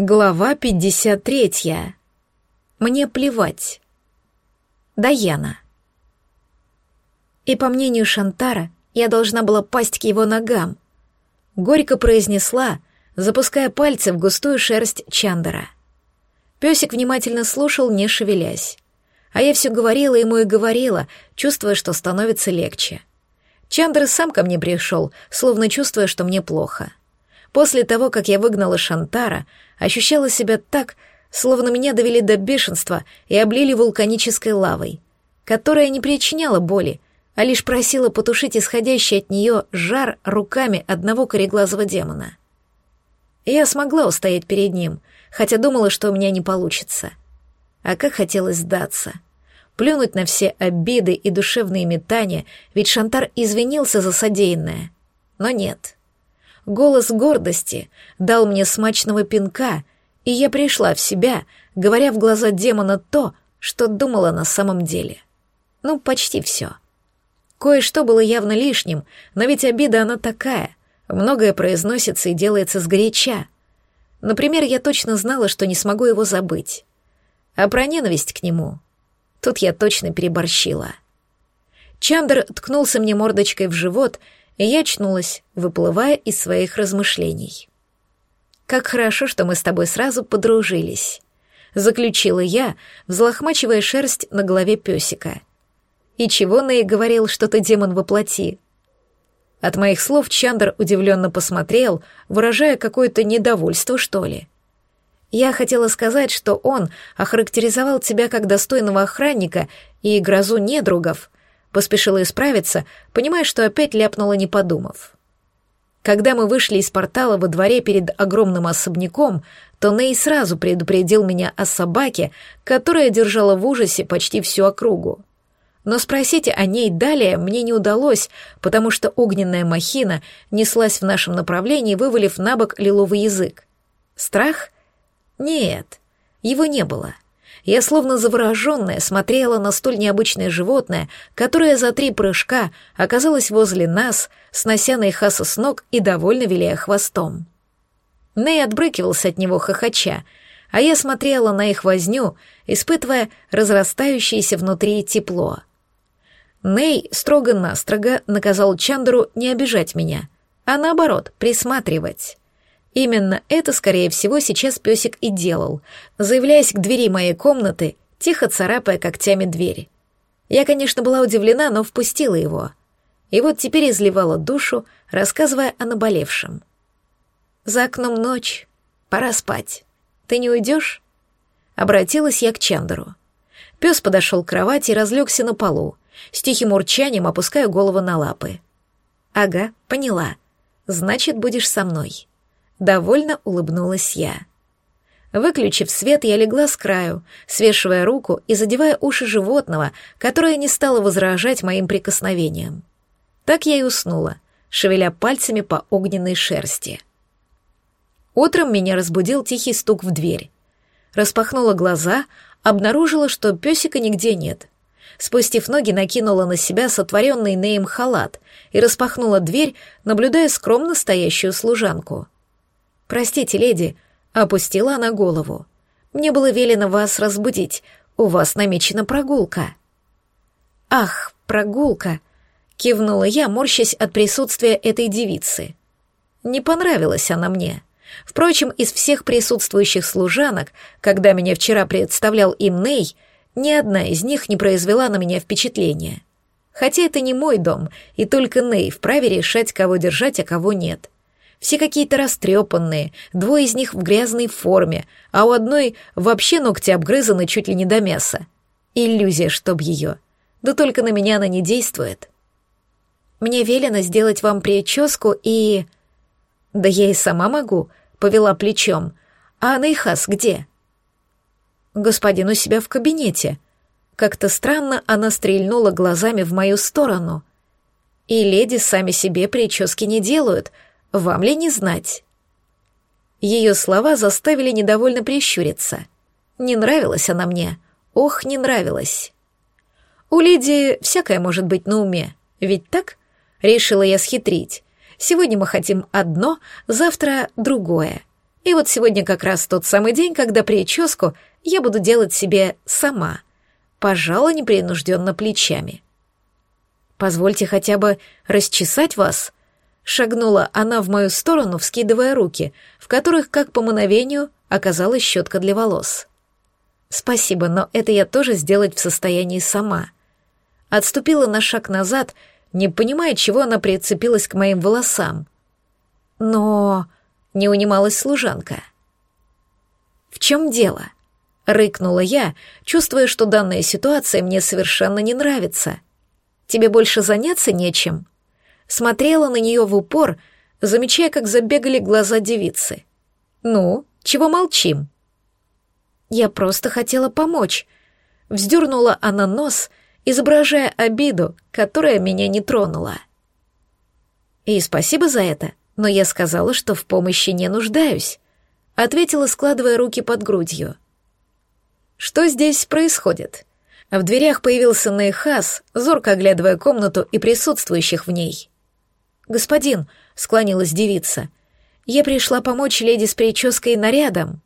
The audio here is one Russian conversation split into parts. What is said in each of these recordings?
Глава 53. Мне плевать. Даяна. И по мнению Шантара, я должна была пасть к его ногам. Горько произнесла, запуская пальцы в густую шерсть Чандера. Песик внимательно слушал, не шевелясь. А я все говорила ему и говорила, чувствуя, что становится легче. Чандер сам ко мне пришел, словно чувствуя, что мне плохо. После того, как я выгнала Шантара, ощущала себя так, словно меня довели до бешенства и облили вулканической лавой, которая не причиняла боли, а лишь просила потушить исходящий от нее жар руками одного кореглазого демона. Я смогла устоять перед ним, хотя думала, что у меня не получится. А как хотелось сдаться. Плюнуть на все обиды и душевные метания, ведь Шантар извинился за содеянное. Но нет — Голос гордости дал мне смачного пинка, и я пришла в себя, говоря в глаза демона то, что думала на самом деле. Ну, почти все. Кое-что было явно лишним, но ведь обида она такая. Многое произносится и делается сгоряча. Например, я точно знала, что не смогу его забыть. А про ненависть к нему... Тут я точно переборщила. Чандр ткнулся мне мордочкой в живот и я очнулась, выплывая из своих размышлений. «Как хорошо, что мы с тобой сразу подружились», — заключила я, взлохмачивая шерсть на голове песика. «И чего Ней говорил, что ты демон воплоти?» От моих слов Чандр удивленно посмотрел, выражая какое-то недовольство, что ли. Я хотела сказать, что он охарактеризовал тебя как достойного охранника и грозу недругов, Поспешила исправиться, понимая, что опять ляпнула, не подумав. Когда мы вышли из портала во дворе перед огромным особняком, то Ней сразу предупредил меня о собаке, которая держала в ужасе почти всю округу. Но спросить о ней далее мне не удалось, потому что огненная махина неслась в нашем направлении, вывалив на бок лиловый язык. Страх? Нет, его не было. — я словно завороженная смотрела на столь необычное животное, которое за три прыжка оказалось возле нас, снося Нейхаса с ног и довольно виляя хвостом. Ней отбрыкивался от него хохоча, а я смотрела на их возню, испытывая разрастающееся внутри тепло. Ней строго-настрого наказал Чандеру не обижать меня, а наоборот, присматривать. Именно это, скорее всего, сейчас песик и делал, заявляясь к двери моей комнаты, тихо царапая когтями двери. Я, конечно, была удивлена, но впустила его. И вот теперь изливала душу, рассказывая о наболевшем. «За окном ночь. Пора спать. Ты не уйдешь?» Обратилась я к Чандеру. Пес подошел к кровати и разлегся на полу, с тихим урчанием опуская голову на лапы. «Ага, поняла. Значит, будешь со мной». Довольно улыбнулась я. Выключив свет, я легла с краю, свешивая руку и задевая уши животного, которое не стало возражать моим прикосновениям. Так я и уснула, шевеля пальцами по огненной шерсти. Утром меня разбудил тихий стук в дверь. Распахнула глаза, обнаружила, что песика нигде нет. Спустив ноги, накинула на себя сотворенный Неем халат и распахнула дверь, наблюдая скромно стоящую служанку — «Простите, леди», — опустила она голову. «Мне было велено вас разбудить. У вас намечена прогулка». «Ах, прогулка!» — кивнула я, морщась от присутствия этой девицы. Не понравилась она мне. Впрочем, из всех присутствующих служанок, когда меня вчера представлял им Ней, ни одна из них не произвела на меня впечатления. Хотя это не мой дом, и только Ней вправе решать, кого держать, а кого нет. Все какие-то растрепанные, двое из них в грязной форме, а у одной вообще ногти обгрызаны чуть ли не до мяса. Иллюзия, чтоб ее. Да только на меня она не действует. Мне велено сделать вам прическу и... Да я и сама могу, повела плечом. А Нейхас где? Господин у себя в кабинете. Как-то странно она стрельнула глазами в мою сторону. И леди сами себе прически не делают — вам ли не знать?» Ее слова заставили недовольно прищуриться. Не нравилась она мне. Ох, не нравилась. У леди всякое может быть на уме, ведь так? Решила я схитрить. Сегодня мы хотим одно, завтра другое. И вот сегодня как раз тот самый день, когда прическу я буду делать себе сама, пожала непринужденно плечами. «Позвольте хотя бы расчесать вас», — шагнула она в мою сторону, вскидывая руки, в которых, как по мановению, оказалась щетка для волос. «Спасибо, но это я тоже сделать в состоянии сама». Отступила на шаг назад, не понимая, чего она прицепилась к моим волосам. «Но...» — не унималась служанка. «В чем дело?» — рыкнула я, чувствуя, что данная ситуация мне совершенно не нравится. «Тебе больше заняться нечем?» Смотрела на нее в упор, замечая, как забегали глаза девицы. «Ну, чего молчим?» «Я просто хотела помочь», — вздернула она нос, изображая обиду, которая меня не тронула. «И спасибо за это», но я сказала, что в помощи не нуждаюсь», — ответила, складывая руки под грудью. «Что здесь происходит?» В дверях появился Нейхас, зорко оглядывая комнату и присутствующих в ней. «Господин», — склонилась девица, — «я пришла помочь леди с прической и нарядом».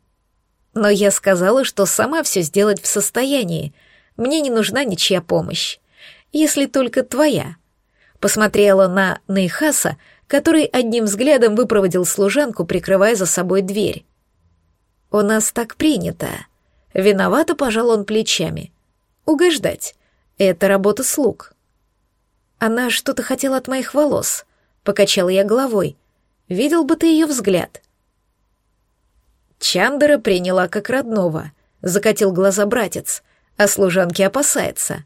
Но я сказала, что сама все сделать в состоянии. Мне не нужна ничья помощь. Если только твоя. Посмотрела на Нейхаса, который одним взглядом выпроводил служанку, прикрывая за собой дверь. «У нас так принято». Виновато пожал он плечами. «Угождать. Это работа слуг». «Она что-то хотела от моих волос», — покачала я головой. «Видел бы ты ее взгляд». Чандера приняла как родного, закатил глаза братец, а служанки опасается.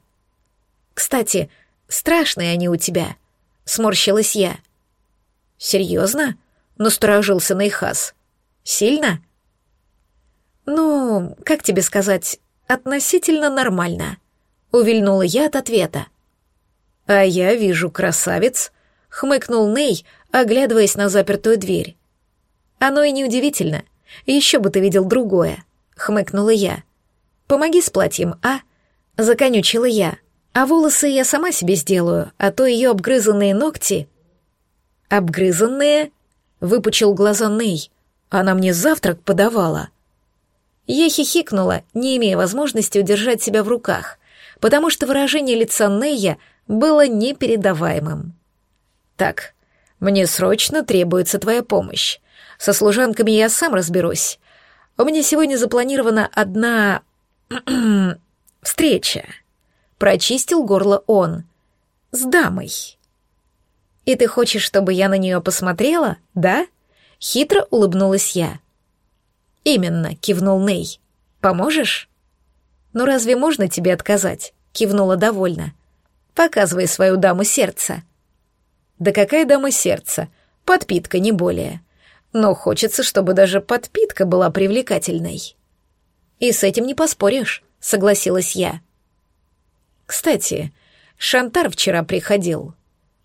«Кстати, страшные они у тебя», — сморщилась я. «Серьезно?» — насторожился Нейхас. «Сильно?» «Ну, как тебе сказать, относительно нормально», — увильнула я от ответа. «А я вижу красавец», — хмыкнул Ней, оглядываясь на запертую дверь. «Оно и неудивительно. Еще бы ты видел другое», — хмыкнула я. «Помоги с платьем, а?» — законючила я. «А волосы я сама себе сделаю, а то ее обгрызанные ногти...» «Обгрызанные?» — выпучил глаза Ней. «Она мне завтрак подавала». Я хихикнула, не имея возможности удержать себя в руках, потому что выражение лица Нея было непередаваемым. «Так, мне срочно требуется твоя помощь. Со служанками я сам разберусь. У меня сегодня запланирована одна... встреча». Прочистил горло он. «С дамой». «И ты хочешь, чтобы я на нее посмотрела, да?» Хитро улыбнулась я. «Именно», — кивнул Ней. «Поможешь?» «Ну разве можно тебе отказать?» — кивнула довольно. «Показывай свою даму сердца». «Да какая дама сердца? Подпитка, не более. Но хочется, чтобы даже подпитка была привлекательной». «И с этим не поспоришь», — согласилась я. «Кстати, Шантар вчера приходил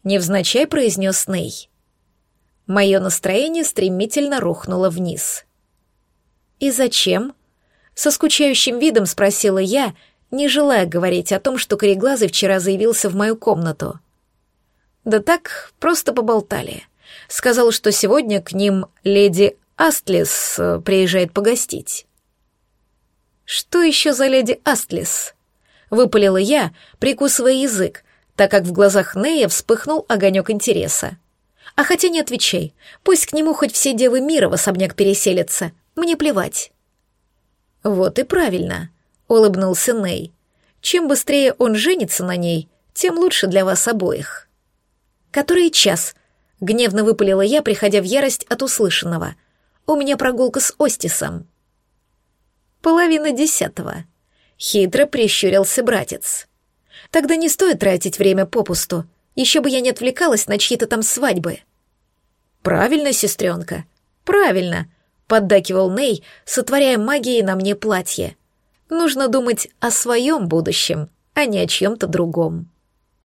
невзначай произнес Ней. Мое настроение стремительно рухнуло вниз. «И зачем?» — со скучающим видом спросила я, не желая говорить о том, что Кореглазый вчера заявился в мою комнату. Да так, просто поболтали. Сказал, что сегодня к ним леди Астлис э, приезжает погостить. «Что еще за леди Астлис?» — выпалила я, прикусывая язык, так как в глазах Нея вспыхнул огонек интереса. «А хотя не отвечай, пусть к нему хоть все девы мира в особняк переселятся, мне плевать». «Вот и правильно», — улыбнулся Ней. «Чем быстрее он женится на ней, тем лучше для вас обоих». «Который час?» — гневно выпалила я, приходя в ярость от услышанного. «У меня прогулка с Остисом». «Половина десятого», — хитро прищурился братец. Тогда не стоит тратить время попусту. Еще бы я не отвлекалась на чьи-то там свадьбы. Правильно, сестренка, правильно, поддакивал Ней, сотворяя магией на мне платье. Нужно думать о своем будущем, а не о чьем-то другом.